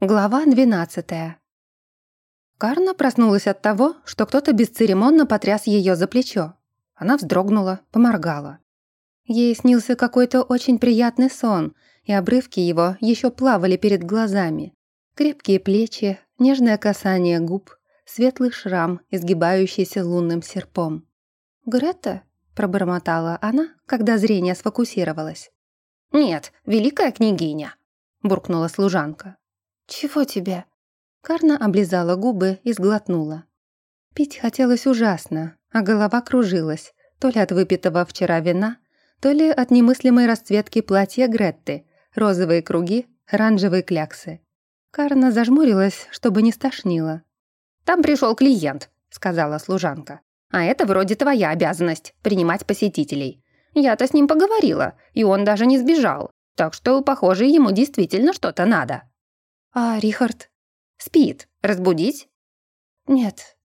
Глава 12 Карна проснулась от того, что кто-то бесцеремонно потряс ее за плечо. Она вздрогнула, поморгала. Ей снился какой-то очень приятный сон, и обрывки его еще плавали перед глазами. Крепкие плечи, нежное касание губ, светлый шрам, изгибающийся лунным серпом. «Грета?» — пробормотала она, когда зрение сфокусировалось. «Нет, великая княгиня», — буркнула служанка. «Чего тебе?» Карна облизала губы и сглотнула. Пить хотелось ужасно, а голова кружилась, то ли от выпитого вчера вина, то ли от немыслимой расцветки платья Гретты, розовые круги, оранжевые кляксы. Карна зажмурилась, чтобы не стошнило. «Там пришел клиент», — сказала служанка. «А это вроде твоя обязанность — принимать посетителей. Я-то с ним поговорила, и он даже не сбежал, так что, похоже, ему действительно что-то надо». «А Рихард?» «Спит. Разбудить?» «Нет».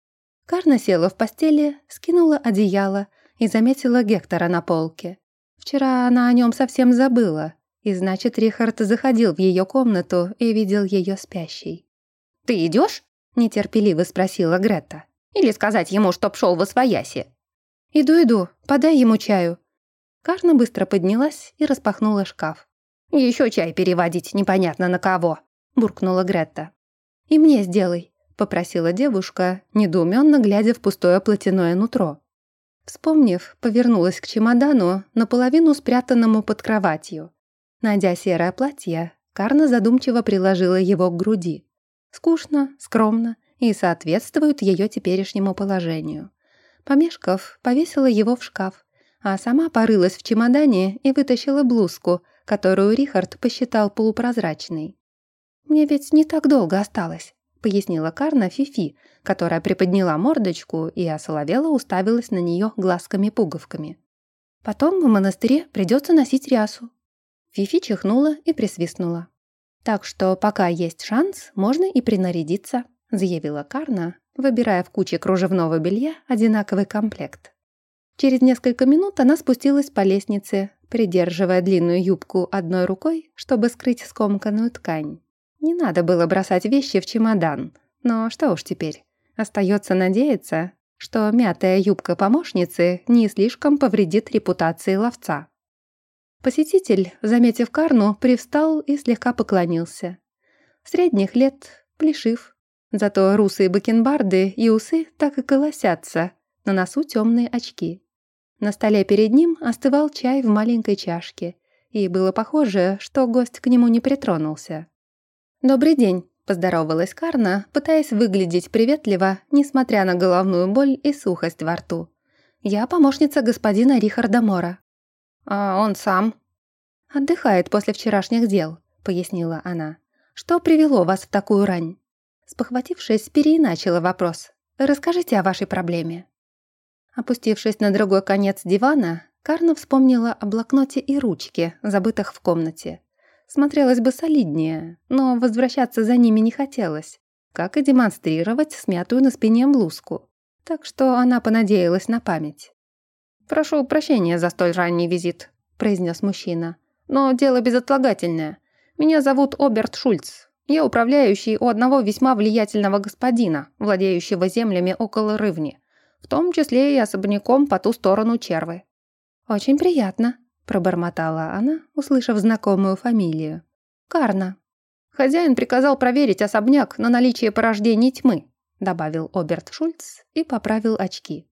Карна села в постели, скинула одеяло и заметила Гектора на полке. Вчера она о нем совсем забыла, и значит, Рихард заходил в ее комнату и видел ее спящей. «Ты идешь? нетерпеливо спросила Грета. «Или сказать ему, чтоб шел во свояси?» «Иду, иду, подай ему чаю». Карна быстро поднялась и распахнула шкаф. Еще чай переводить непонятно на кого», — буркнула Гретта. «И мне сделай», — попросила девушка, недоуменно глядя в пустое платяное нутро. Вспомнив, повернулась к чемодану, наполовину спрятанному под кроватью. Найдя серое платье, Карна задумчиво приложила его к груди. Скучно, скромно и соответствует ее теперешнему положению. Помешков, повесила его в шкаф, а сама порылась в чемодане и вытащила блузку, которую Рихард посчитал полупрозрачной. «Мне ведь не так долго осталось», — пояснила Карна Фифи, которая приподняла мордочку и осоловела уставилась на нее глазками-пуговками. «Потом в монастыре придется носить рясу». Фифи чихнула и присвистнула. «Так что пока есть шанс, можно и принарядиться», — заявила Карна, выбирая в куче кружевного белья одинаковый комплект. Через несколько минут она спустилась по лестнице, придерживая длинную юбку одной рукой, чтобы скрыть скомканную ткань. Не надо было бросать вещи в чемодан. Но что уж теперь. Остается надеяться, что мятая юбка помощницы не слишком повредит репутации ловца. Посетитель, заметив Карну, привстал и слегка поклонился. Средних лет, плешив. Зато русые бакенбарды и усы так и колосятся, на носу темные очки. На столе перед ним остывал чай в маленькой чашке, и было похоже, что гость к нему не притронулся. «Добрый день», — поздоровалась Карна, пытаясь выглядеть приветливо, несмотря на головную боль и сухость во рту. «Я помощница господина Рихарда Мора». «А он сам?» «Отдыхает после вчерашних дел», — пояснила она. «Что привело вас в такую рань?» Спохватившись, переиначила вопрос. «Расскажите о вашей проблеме». Опустившись на другой конец дивана, Карна вспомнила о блокноте и ручке, забытых в комнате смотрелось бы солиднее, но возвращаться за ними не хотелось, как и демонстрировать смятую на спине блузку. Так что она понадеялась на память. «Прошу прощения за столь ранний визит», — произнес мужчина. «Но дело безотлагательное. Меня зовут Оберт Шульц. Я управляющий у одного весьма влиятельного господина, владеющего землями около Рывни, в том числе и особняком по ту сторону Червы». «Очень приятно», пробормотала она, услышав знакомую фамилию. «Карна». «Хозяин приказал проверить особняк на наличие порождений тьмы», добавил Оберт Шульц и поправил очки.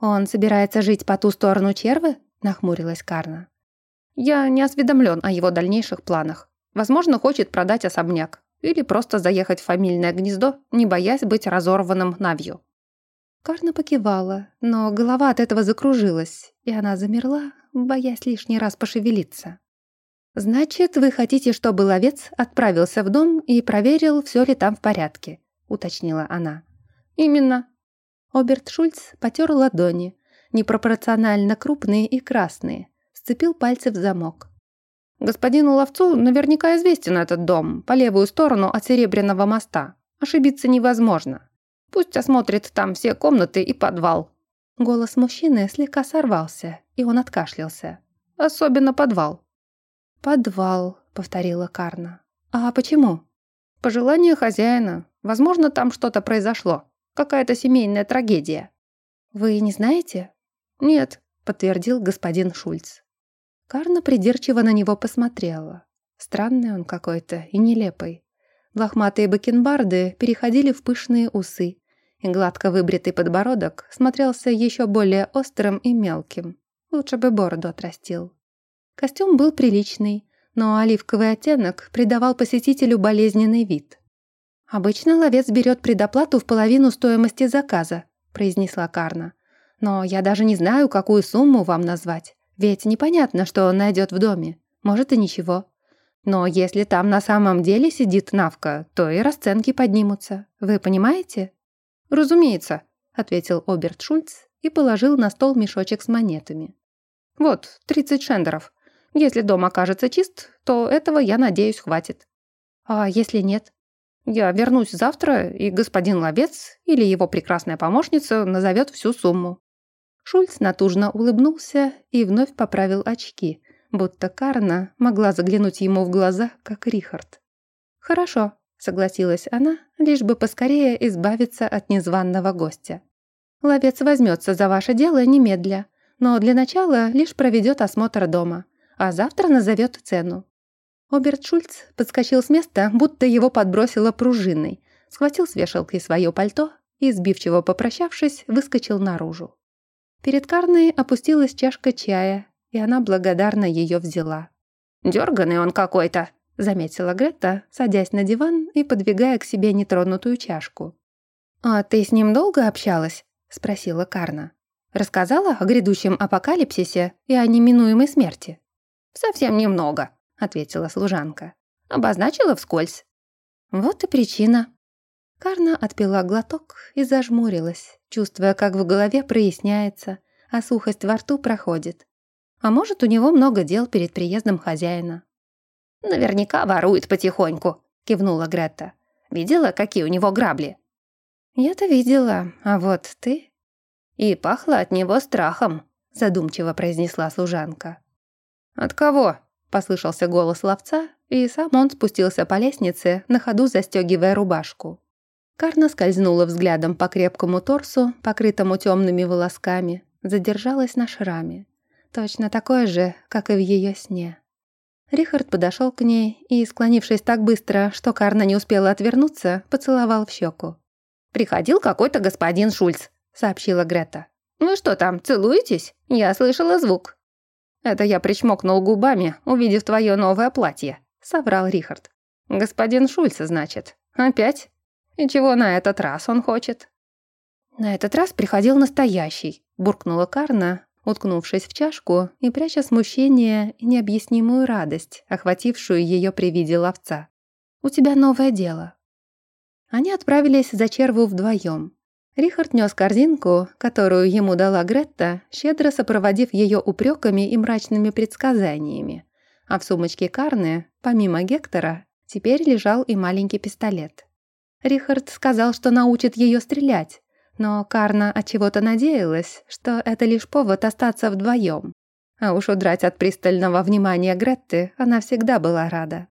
«Он собирается жить по ту сторону червы?» нахмурилась Карна. «Я не осведомлен о его дальнейших планах. Возможно, хочет продать особняк или просто заехать в фамильное гнездо, не боясь быть разорванным навью». Карна покивала, но голова от этого закружилась, и она замерла, боясь лишний раз пошевелиться. «Значит, вы хотите, чтобы ловец отправился в дом и проверил, все ли там в порядке», — уточнила она. «Именно». Оберт Шульц потер ладони, непропорционально крупные и красные, сцепил пальцы в замок. «Господину ловцу наверняка известен этот дом, по левую сторону от Серебряного моста. Ошибиться невозможно. Пусть осмотрит там все комнаты и подвал». Голос мужчины слегка сорвался, и он откашлялся. «Особенно подвал». «Подвал», — повторила Карна. «А почему?» «Пожелание хозяина. Возможно, там что-то произошло. Какая-то семейная трагедия». «Вы не знаете?» «Нет», — подтвердил господин Шульц. Карна придирчиво на него посмотрела. Странный он какой-то и нелепый. Лохматые бакенбарды переходили в пышные усы, и гладко выбритый подбородок смотрелся еще более острым и мелким. Лучше бы бороду отрастил. Костюм был приличный, но оливковый оттенок придавал посетителю болезненный вид. «Обычно ловец берет предоплату в половину стоимости заказа», произнесла Карна. «Но я даже не знаю, какую сумму вам назвать. Ведь непонятно, что он найдет в доме. Может и ничего. Но если там на самом деле сидит Навка, то и расценки поднимутся. Вы понимаете? Разумеется, ответил Оберт Шульц и положил на стол мешочек с монетами. Вот, 30 шендеров. Если дом окажется чист, то этого, я надеюсь, хватит. А если нет? Я вернусь завтра, и господин Ловец или его прекрасная помощница назовет всю сумму. Шульц натужно улыбнулся и вновь поправил очки, будто Карна могла заглянуть ему в глаза, как Рихард. «Хорошо», — согласилась она, лишь бы поскорее избавиться от незваного гостя. «Ловец возьмется за ваше дело немедля, но для начала лишь проведет осмотр дома, а завтра назовет цену». Оберт Шульц подскочил с места, будто его подбросило пружиной, схватил с вешалки свое пальто и, сбивчиво попрощавшись, выскочил наружу. Перед Карной опустилась чашка чая, и она благодарно ее взяла. «Дёрганный он какой-то», — заметила Гретта, садясь на диван и подвигая к себе нетронутую чашку. «А ты с ним долго общалась?» — спросила Карна. «Рассказала о грядущем апокалипсисе и о неминуемой смерти?» «Совсем немного», — ответила служанка. «Обозначила вскользь». «Вот и причина». Карна отпила глоток и зажмурилась, чувствуя, как в голове проясняется, а сухость во рту проходит. А может, у него много дел перед приездом хозяина. «Наверняка ворует потихоньку», — кивнула Гретта. «Видела, какие у него грабли?» «Я-то видела, а вот ты...» «И пахло от него страхом», — задумчиво произнесла служанка. «От кого?» — послышался голос ловца, и сам он спустился по лестнице, на ходу застегивая рубашку. Карна скользнула взглядом по крепкому торсу, покрытому темными волосками, задержалась на шраме. Точно такой же, как и в ее сне. Рихард подошел к ней и, склонившись так быстро, что Карна не успела отвернуться, поцеловал в щеку. «Приходил какой-то господин Шульц», — сообщила Грета. «Вы что там, целуетесь? Я слышала звук». «Это я причмокнул губами, увидев твое новое платье», — соврал Рихард. «Господин Шульц, значит. Опять?» И чего на этот раз он хочет?» «На этот раз приходил настоящий», — буркнула Карна, уткнувшись в чашку и пряча смущение и необъяснимую радость, охватившую ее при виде ловца. «У тебя новое дело». Они отправились за черву вдвоем. Рихард нес корзинку, которую ему дала Гретта, щедро сопроводив ее упреками и мрачными предсказаниями. А в сумочке Карны, помимо Гектора, теперь лежал и маленький пистолет. Рихард сказал, что научит ее стрелять, но Карна от чего-то надеялась, что это лишь повод остаться вдвоем. А уж удрать от пристального внимания Гретты она всегда была рада.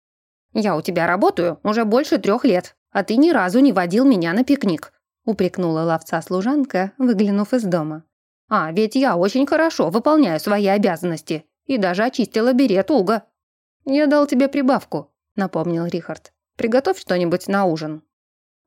«Я у тебя работаю уже больше трех лет, а ты ни разу не водил меня на пикник», упрекнула ловца служанка, выглянув из дома. «А ведь я очень хорошо выполняю свои обязанности и даже очистила берет Уга». «Я дал тебе прибавку», — напомнил Рихард. «Приготовь что-нибудь на ужин».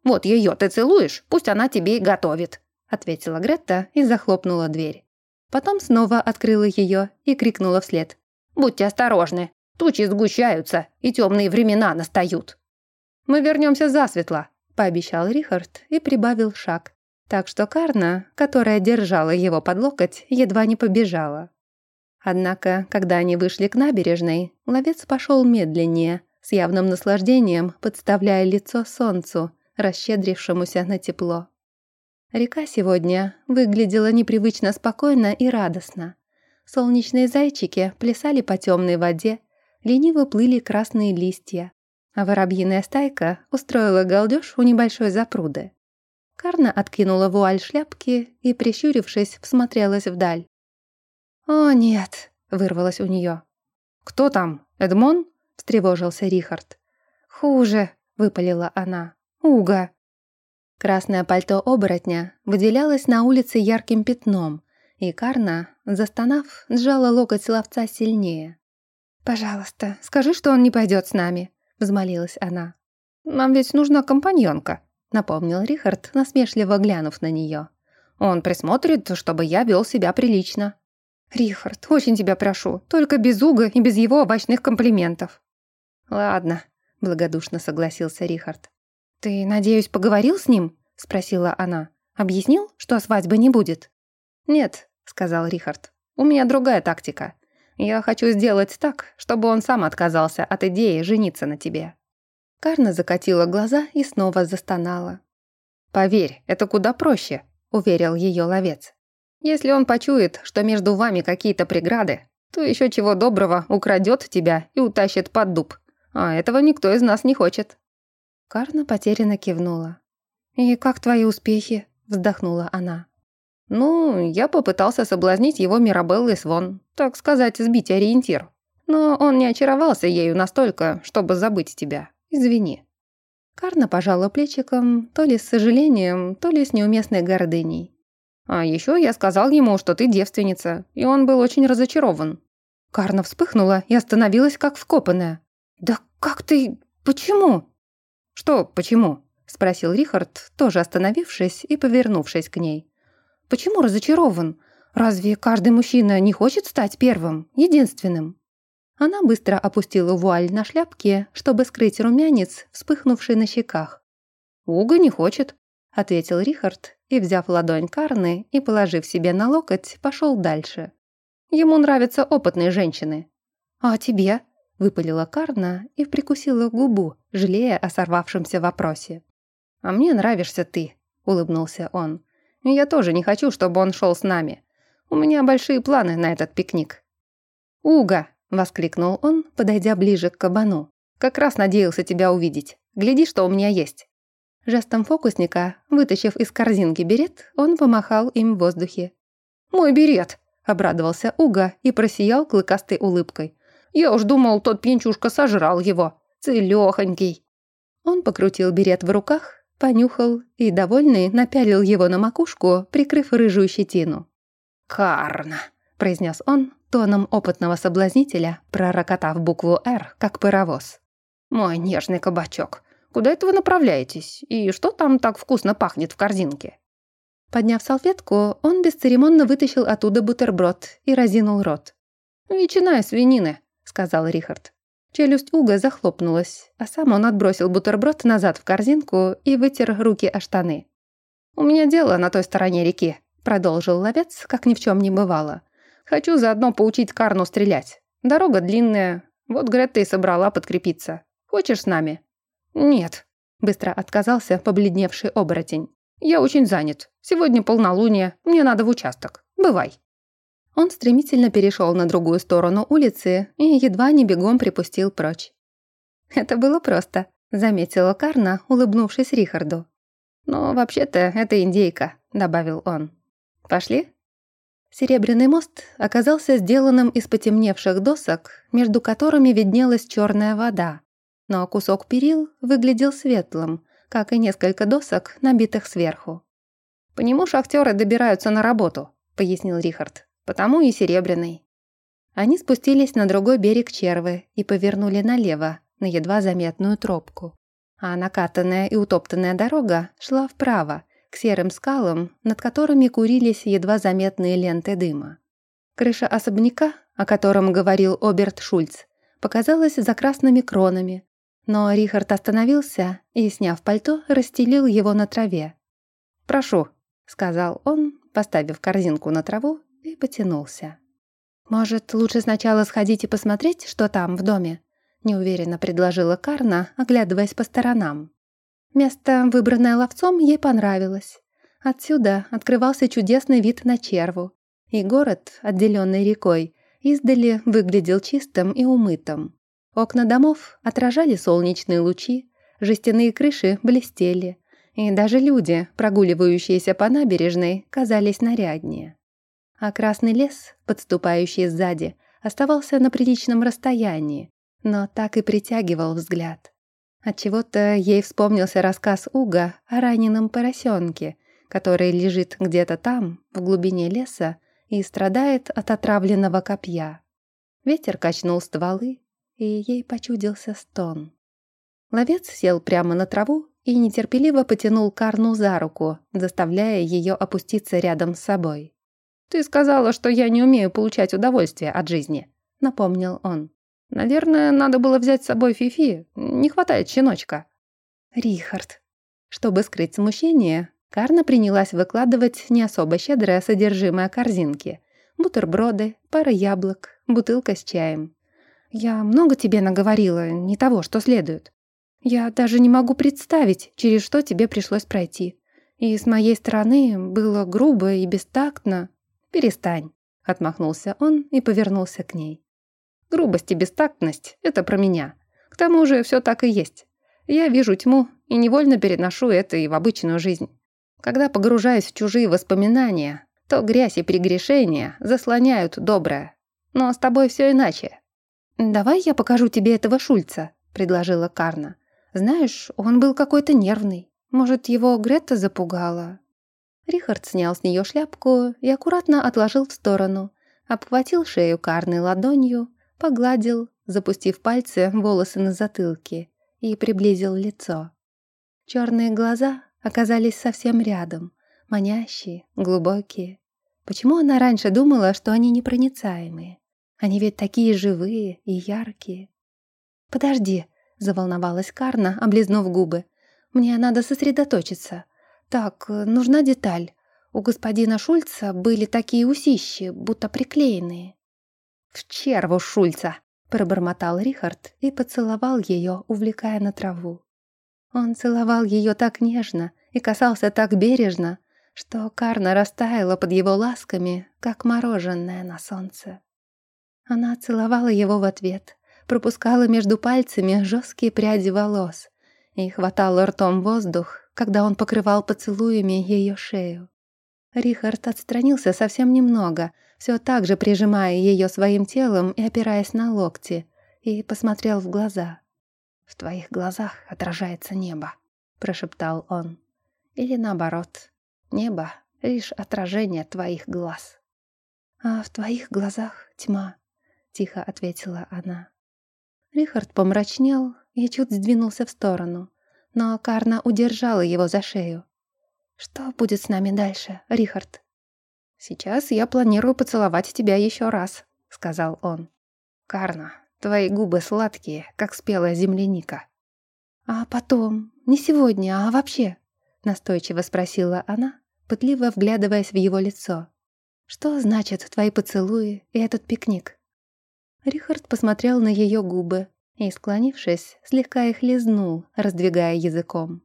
«Вот ее ты целуешь, пусть она тебе и готовит», ответила Гретта и захлопнула дверь. Потом снова открыла ее и крикнула вслед. «Будьте осторожны, тучи сгущаются и темные времена настают». «Мы вернемся засветло», — пообещал Рихард и прибавил шаг. Так что Карна, которая держала его под локоть, едва не побежала. Однако, когда они вышли к набережной, ловец пошел медленнее, с явным наслаждением подставляя лицо солнцу, расщедрившемуся на тепло. Река сегодня выглядела непривычно спокойно и радостно. Солнечные зайчики плясали по темной воде, лениво плыли красные листья, а воробьиная стайка устроила галдеж у небольшой запруды. Карна откинула вуаль шляпки и, прищурившись, всмотрелась вдаль. «О, нет!» — вырвалось у нее. «Кто там? Эдмон?» — встревожился Рихард. «Хуже!» — выпалила она. «Уга!» Красное пальто оборотня выделялось на улице ярким пятном, и Карна, застонав, сжала локоть ловца сильнее. «Пожалуйста, скажи, что он не пойдет с нами», — взмолилась она. «Нам ведь нужна компаньонка», — напомнил Рихард, насмешливо глянув на нее. «Он присмотрит, чтобы я вел себя прилично». «Рихард, очень тебя прошу, только без Уга и без его овощных комплиментов». «Ладно», — благодушно согласился Рихард. «Ты, надеюсь, поговорил с ним?» — спросила она. «Объяснил, что свадьбы не будет?» «Нет», — сказал Рихард. «У меня другая тактика. Я хочу сделать так, чтобы он сам отказался от идеи жениться на тебе». Карна закатила глаза и снова застонала. «Поверь, это куда проще», — уверил ее ловец. Если он почует, что между вами какие-то преграды, то еще чего доброго украдет тебя и утащит под дуб. А этого никто из нас не хочет». Карна потерянно кивнула. «И как твои успехи?» – вздохнула она. «Ну, я попытался соблазнить его Мирабеллой Свон, так сказать, сбить ориентир. Но он не очаровался ею настолько, чтобы забыть тебя. Извини». Карна пожала плечиком, то ли с сожалением, то ли с неуместной гордыней. А еще я сказал ему, что ты девственница, и он был очень разочарован». Карна вспыхнула и остановилась как вкопанная. «Да как ты... Почему?» «Что «почему»?» — спросил Рихард, тоже остановившись и повернувшись к ней. «Почему разочарован? Разве каждый мужчина не хочет стать первым, единственным?» Она быстро опустила вуаль на шляпке, чтобы скрыть румянец, вспыхнувший на щеках. «Уга не хочет», — ответил Рихард и, взяв ладонь Карны и положив себе на локоть, пошел дальше. Ему нравятся опытные женщины. «А тебе?» — выпалила Карна и прикусила губу, жалея о сорвавшемся вопросе. «А мне нравишься ты», — улыбнулся он. «Я тоже не хочу, чтобы он шел с нами. У меня большие планы на этот пикник». «Уга!» — воскликнул он, подойдя ближе к кабану. «Как раз надеялся тебя увидеть. Гляди, что у меня есть». Жестом фокусника, вытащив из корзинки берет, он помахал им в воздухе. «Мой берет!» – обрадовался Уга и просиял клыкастой улыбкой. «Я уж думал, тот пьянчушка сожрал его. Целёхонький!» Он покрутил берет в руках, понюхал и, довольный, напялил его на макушку, прикрыв рыжую щетину. «Карна!» – произнес он, тоном опытного соблазнителя, пророкотав букву «Р», как паровоз. «Мой нежный кабачок, Куда это вы направляетесь? И что там так вкусно пахнет в корзинке?» Подняв салфетку, он бесцеремонно вытащил оттуда бутерброд и разинул рот. «Ветчина из свинины», — сказал Рихард. Челюсть Уга захлопнулась, а сам он отбросил бутерброд назад в корзинку и вытер руки о штаны. «У меня дело на той стороне реки», — продолжил ловец, как ни в чем не бывало. «Хочу заодно поучить Карну стрелять. Дорога длинная, вот Гретта и собрала подкрепиться. Хочешь с нами?» «Нет», — быстро отказался побледневший оборотень. «Я очень занят. Сегодня полнолуние, мне надо в участок. Бывай». Он стремительно перешел на другую сторону улицы и едва не бегом припустил прочь. «Это было просто», — заметила Карна, улыбнувшись Рихарду. «Но вообще-то это индейка», — добавил он. «Пошли?» Серебряный мост оказался сделанным из потемневших досок, между которыми виднелась черная вода, но кусок перил выглядел светлым, как и несколько досок, набитых сверху. «По нему шахтеры добираются на работу», — пояснил Рихард. «Потому и серебряный». Они спустились на другой берег Червы и повернули налево, на едва заметную тропку. А накатанная и утоптанная дорога шла вправо, к серым скалам, над которыми курились едва заметные ленты дыма. Крыша особняка, о котором говорил Оберт Шульц, показалась за красными кронами, но Рихард остановился и, сняв пальто, расстелил его на траве. «Прошу», — сказал он, поставив корзинку на траву и потянулся. «Может, лучше сначала сходить и посмотреть, что там в доме?» — неуверенно предложила Карна, оглядываясь по сторонам. Место, выбранное ловцом, ей понравилось. Отсюда открывался чудесный вид на черву, и город, отделенный рекой, издали выглядел чистым и умытым. Окна домов отражали солнечные лучи, жестяные крыши блестели, и даже люди, прогуливающиеся по набережной, казались наряднее. А красный лес, подступающий сзади, оставался на приличном расстоянии, но так и притягивал взгляд. Отчего-то ей вспомнился рассказ Уга о раненом поросенке, который лежит где-то там, в глубине леса, и страдает от отравленного копья. Ветер качнул стволы, и ей почудился стон. Ловец сел прямо на траву и нетерпеливо потянул Карну за руку, заставляя ее опуститься рядом с собой. «Ты сказала, что я не умею получать удовольствие от жизни», — напомнил он. Наверное, надо было взять с собой Фифи. Не хватает щеночка. Рихард. Чтобы скрыть смущение, Карна принялась выкладывать не особо щедрое содержимое корзинки. Бутерброды, пара яблок, бутылка с чаем. «Я много тебе наговорила, не того, что следует. Я даже не могу представить, через что тебе пришлось пройти. И с моей стороны было грубо и бестактно. Перестань», — отмахнулся он и повернулся к ней. Грубость и бестактность — это про меня. К тому же все так и есть. Я вижу тьму и невольно переношу это и в обычную жизнь. Когда погружаюсь в чужие воспоминания, то грязь и прегрешения заслоняют доброе. Но с тобой все иначе. «Давай я покажу тебе этого Шульца», — предложила Карна. «Знаешь, он был какой-то нервный. Может, его Грета запугала?» Рихард снял с нее шляпку и аккуратно отложил в сторону, обхватил шею Карны ладонью, Погладил, запустив пальцы волосы на затылке, и приблизил лицо. Черные глаза оказались совсем рядом, манящие, глубокие. Почему она раньше думала, что они непроницаемые? Они ведь такие живые и яркие. «Подожди», — заволновалась Карна, облизнув губы. «Мне надо сосредоточиться. Так, нужна деталь. У господина Шульца были такие усищи, будто приклеенные». «В черву Шульца!» — пробормотал Рихард и поцеловал ее, увлекая на траву. Он целовал ее так нежно и касался так бережно, что Карна растаяла под его ласками, как мороженое на солнце. Она целовала его в ответ, пропускала между пальцами жесткие пряди волос и хватала ртом воздух, когда он покрывал поцелуями ее шею. Рихард отстранился совсем немного, все так же прижимая ее своим телом и опираясь на локти, и посмотрел в глаза. «В твоих глазах отражается небо», — прошептал он. «Или наоборот, небо — лишь отражение твоих глаз». «А в твоих глазах тьма», — тихо ответила она. Рихард помрачнел и чуть сдвинулся в сторону, но Карна удержала его за шею. «Что будет с нами дальше, Рихард?» «Сейчас я планирую поцеловать тебя еще раз», — сказал он. «Карна, твои губы сладкие, как спелая земляника». «А потом? Не сегодня, а вообще?» — настойчиво спросила она, пытливо вглядываясь в его лицо. «Что значит твои поцелуи и этот пикник?» Рихард посмотрел на ее губы и, склонившись, слегка их лизнул, раздвигая языком.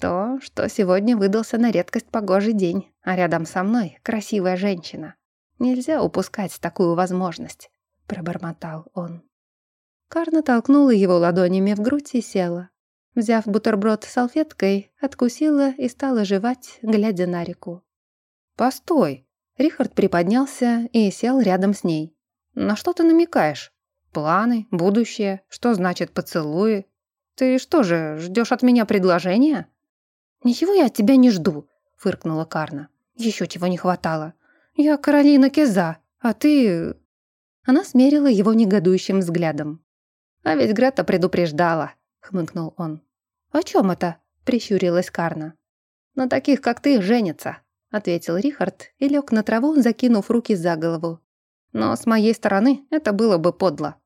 То, что сегодня выдался на редкость погожий день, а рядом со мной красивая женщина. Нельзя упускать такую возможность», — пробормотал он. Карна толкнула его ладонями в грудь и села. Взяв бутерброд салфеткой, откусила и стала жевать, глядя на реку. «Постой!» Рихард приподнялся и сел рядом с ней. «На что ты намекаешь? Планы, будущее, что значит поцелуи? Ты что же, ждешь от меня предложения?» «Ничего я от тебя не жду», — фыркнула Карна. «Еще чего не хватало. Я Каролина Кеза, а ты...» Она смерила его негодующим взглядом. «А ведь Грета предупреждала», — хмыкнул он. «О чем это?» — прищурилась Карна. «На таких, как ты, женятся», — ответил Рихард и лег на траву, закинув руки за голову. «Но с моей стороны это было бы подло».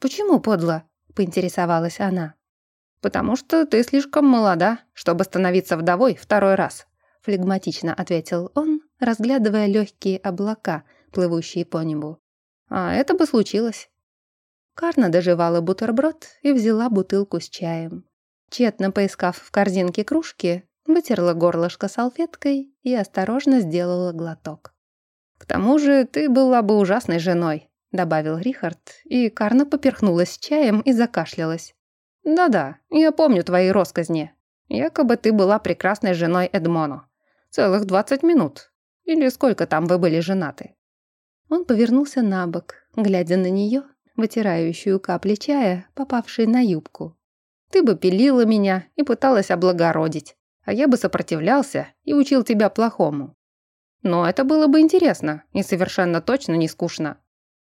«Почему подло?» — поинтересовалась она. «Потому что ты слишком молода, чтобы становиться вдовой второй раз», флегматично ответил он, разглядывая легкие облака, плывущие по небу. «А это бы случилось». Карна доживала бутерброд и взяла бутылку с чаем. Тщетно поискав в корзинке кружки, вытерла горлышко салфеткой и осторожно сделала глоток. «К тому же ты была бы ужасной женой», — добавил Рихард, и Карна поперхнулась чаем и закашлялась. «Да-да, я помню твои росказни. Якобы ты была прекрасной женой Эдмону. Целых двадцать минут. Или сколько там вы были женаты?» Он повернулся на бок, глядя на нее, вытирающую капли чая, попавшие на юбку. Ты бы пилила меня и пыталась облагородить, а я бы сопротивлялся и учил тебя плохому. Но это было бы интересно и совершенно точно не скучно.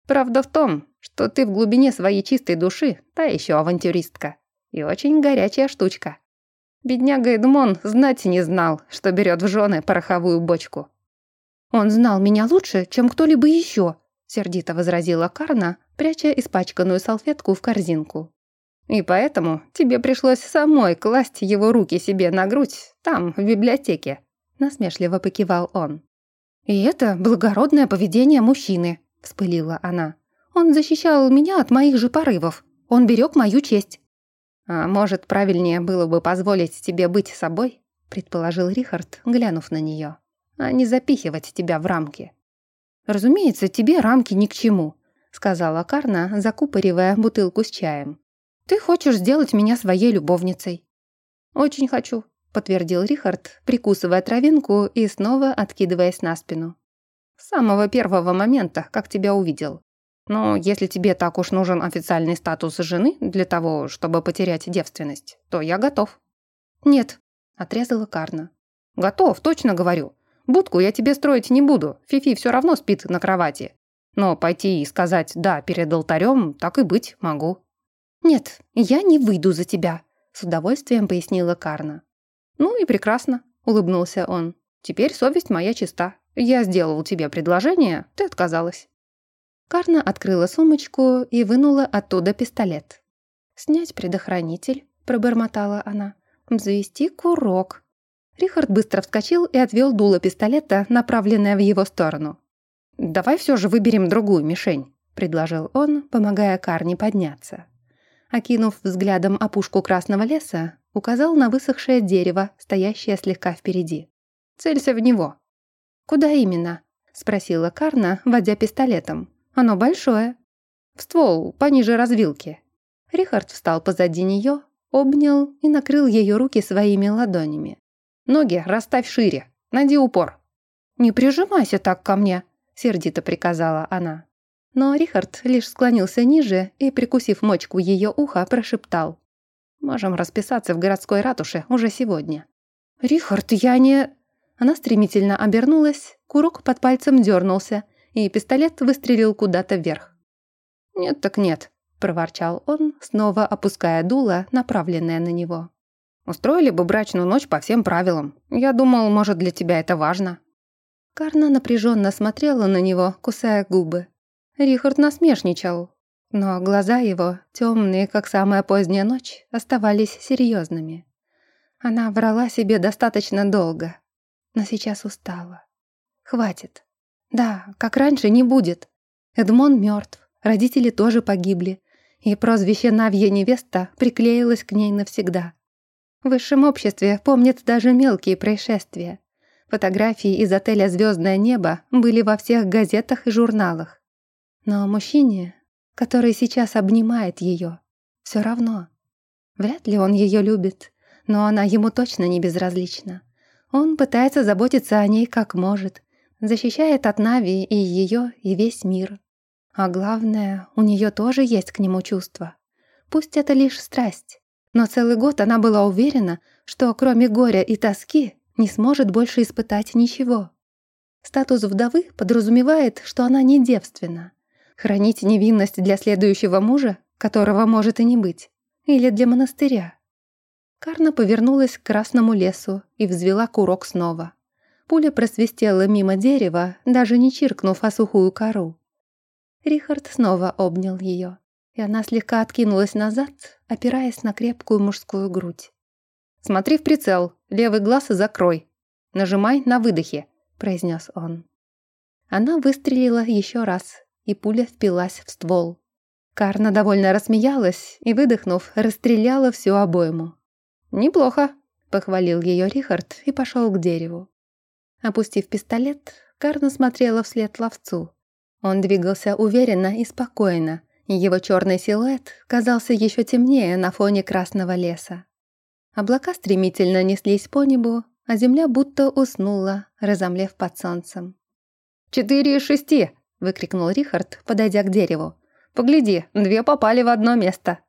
Правда в том, что ты в глубине своей чистой души та еще авантюристка. И очень горячая штучка. Бедняга Эдмон знать не знал, что берет в жены пороховую бочку. «Он знал меня лучше, чем кто-либо еще», — сердито возразила Карна, пряча испачканную салфетку в корзинку. «И поэтому тебе пришлось самой класть его руки себе на грудь, там, в библиотеке», — насмешливо покивал он. «И это благородное поведение мужчины», — вспылила она. «Он защищал меня от моих же порывов. Он берег мою честь». «А может, правильнее было бы позволить тебе быть собой?» — предположил Рихард, глянув на нее. «А не запихивать тебя в рамки». «Разумеется, тебе рамки ни к чему», — сказала Карна, закупоривая бутылку с чаем. «Ты хочешь сделать меня своей любовницей?» «Очень хочу», — подтвердил Рихард, прикусывая травинку и снова откидываясь на спину. «С самого первого момента, как тебя увидел. Но если тебе так уж нужен официальный статус жены для того, чтобы потерять девственность, то я готов». «Нет», — отрезала Карна. «Готов, точно говорю. Будку я тебе строить не буду, Фифи все равно спит на кровати. Но пойти и сказать «да» перед алтарем, так и быть могу». «Нет, я не выйду за тебя», — с удовольствием пояснила Карна. «Ну и прекрасно», — улыбнулся он. «Теперь совесть моя чиста. Я сделал тебе предложение, ты отказалась». Карна открыла сумочку и вынула оттуда пистолет. «Снять предохранитель», — пробормотала она. «Завести курок». Рихард быстро вскочил и отвел дуло пистолета, направленное в его сторону. «Давай все же выберем другую мишень», — предложил он, помогая Карне подняться. Окинув взглядом опушку красного леса, указал на высохшее дерево, стоящее слегка впереди. «Целься в него». «Куда именно?» — спросила Карна, водя пистолетом. «Оно большое». «В ствол, пониже развилки». Рихард встал позади нее, обнял и накрыл ее руки своими ладонями. Ноги расставь шире. Найди упор». «Не прижимайся так ко мне», — сердито приказала она. Но Рихард лишь склонился ниже и, прикусив мочку ее уха, прошептал. «Можем расписаться в городской ратуше уже сегодня». «Рихард, я не...» Она стремительно обернулась, курок под пальцем дернулся, и пистолет выстрелил куда-то вверх. «Нет так нет», — проворчал он, снова опуская дуло, направленное на него. Устроили бы брачную ночь по всем правилам. Я думал, может, для тебя это важно». Карна напряженно смотрела на него, кусая губы. Рихард насмешничал, но глаза его, темные, как самая поздняя ночь, оставались серьезными. Она врала себе достаточно долго, но сейчас устала. Хватит. Да, как раньше не будет. Эдмон мертв, родители тоже погибли, и прозвище Навья невеста приклеилось к ней навсегда. В высшем обществе помнят даже мелкие происшествия. Фотографии из отеля «Звездное небо» были во всех газетах и журналах. Но мужчине, который сейчас обнимает ее, все равно. Вряд ли он ее любит, но она ему точно не безразлична. Он пытается заботиться о ней как может, защищает от Нави и ее, и весь мир. А главное, у нее тоже есть к нему чувства. Пусть это лишь страсть, но целый год она была уверена, что кроме горя и тоски не сможет больше испытать ничего. Статус вдовы подразумевает, что она не девственна. Хранить невинность для следующего мужа, которого может и не быть, или для монастыря. Карна повернулась к красному лесу и взвела курок снова. Пуля просвистела мимо дерева, даже не чиркнув о сухую кору. Рихард снова обнял ее и она слегка откинулась назад, опираясь на крепкую мужскую грудь. «Смотри в прицел, левый глаз закрой. Нажимай на выдохе», — произнес он. Она выстрелила еще раз, и пуля впилась в ствол. Карна довольно рассмеялась и, выдохнув, расстреляла всю обойму. «Неплохо», — похвалил ее Рихард и пошел к дереву. Опустив пистолет, Карна смотрела вслед ловцу. Он двигался уверенно и спокойно, его черный силуэт казался еще темнее на фоне красного леса. Облака стремительно неслись по небу, а земля будто уснула, разомлев под солнцем. «Четыре из шести!» — выкрикнул Рихард, подойдя к дереву. «Погляди, две попали в одно место!»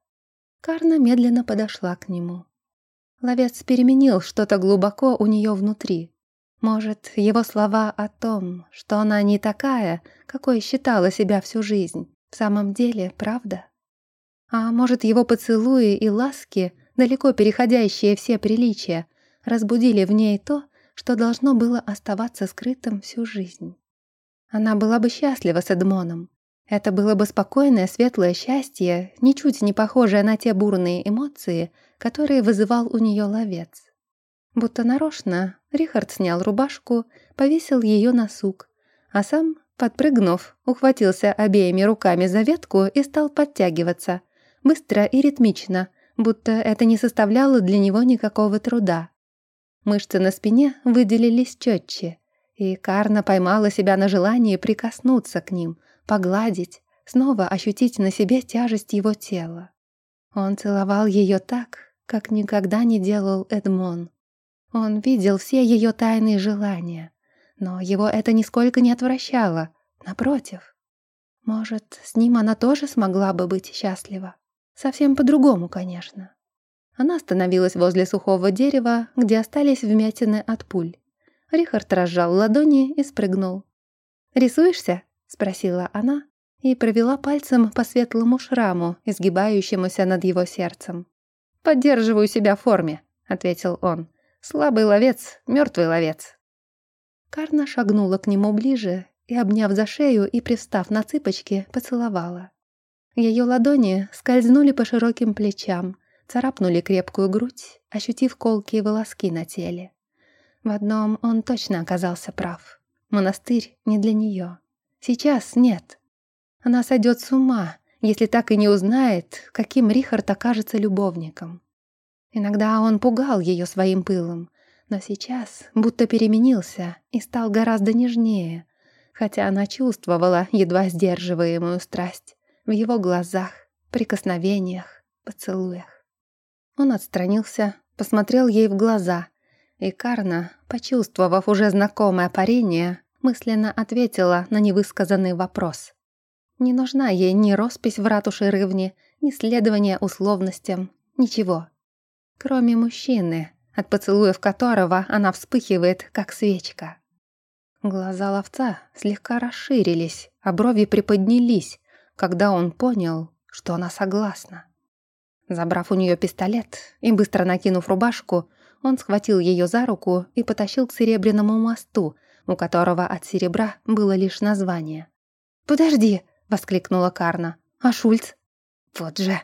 Карна медленно подошла к нему. Ловец переменил что-то глубоко у нее внутри. Может, его слова о том, что она не такая, какой считала себя всю жизнь, в самом деле правда? А может, его поцелуи и ласки, далеко переходящие все приличия, разбудили в ней то, что должно было оставаться скрытым всю жизнь. Она была бы счастлива с Эдмоном. Это было бы спокойное, светлое счастье, ничуть не похожее на те бурные эмоции, которые вызывал у нее ловец. Будто нарочно Рихард снял рубашку, повесил ее на сук, а сам, подпрыгнув, ухватился обеими руками за ветку и стал подтягиваться, быстро и ритмично, будто это не составляло для него никакого труда. Мышцы на спине выделились четче, и Карна поймала себя на желании прикоснуться к ним, погладить, снова ощутить на себе тяжесть его тела. Он целовал ее так, как никогда не делал Эдмон. Он видел все ее тайные желания, но его это нисколько не отвращало, напротив. Может, с ним она тоже смогла бы быть счастлива? Совсем по-другому, конечно. Она остановилась возле сухого дерева, где остались вмятины от пуль. Рихард разжал ладони и спрыгнул. «Рисуешься?» — спросила она и провела пальцем по светлому шраму, изгибающемуся над его сердцем. «Поддерживаю себя в форме», — ответил он. «Слабый ловец, мертвый ловец». Карна шагнула к нему ближе и, обняв за шею и пристав на цыпочки, поцеловала. Ее ладони скользнули по широким плечам, царапнули крепкую грудь, ощутив колкие волоски на теле. В одном он точно оказался прав. Монастырь не для нее. Сейчас нет. Она сойдет с ума, если так и не узнает, каким Рихард окажется любовником. Иногда он пугал ее своим пылом, но сейчас будто переменился и стал гораздо нежнее, хотя она чувствовала едва сдерживаемую страсть в его глазах, прикосновениях, поцелуях. Он отстранился, посмотрел ей в глаза, и Карна, почувствовав уже знакомое парение, мысленно ответила на невысказанный вопрос. Не нужна ей ни роспись в ратуше Рывни, ни следование условностям, ничего. Кроме мужчины, от поцелуев которого она вспыхивает, как свечка. Глаза ловца слегка расширились, а брови приподнялись, когда он понял, что она согласна. Забрав у нее пистолет и быстро накинув рубашку, он схватил ее за руку и потащил к Серебряному мосту, у которого от серебра было лишь название. «Подожди!» — воскликнула Карна. «А Шульц?» «Вот же!»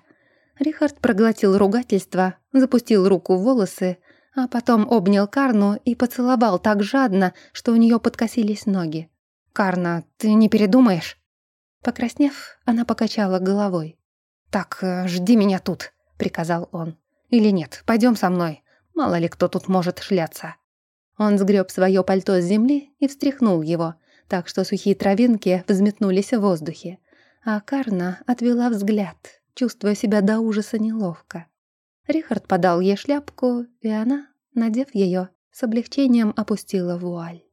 Рихард проглотил ругательство, запустил руку в волосы, а потом обнял Карну и поцеловал так жадно, что у нее подкосились ноги. «Карна, ты не передумаешь?» Покраснев, она покачала головой. «Так, э, жди меня тут», — приказал он. «Или нет, пойдем со мной. Мало ли кто тут может шляться». Он сгреб свое пальто с земли и встряхнул его, так что сухие травинки взметнулись в воздухе. А Карна отвела взгляд, чувствуя себя до ужаса неловко. Рихард подал ей шляпку, и она, надев ее, с облегчением опустила вуаль.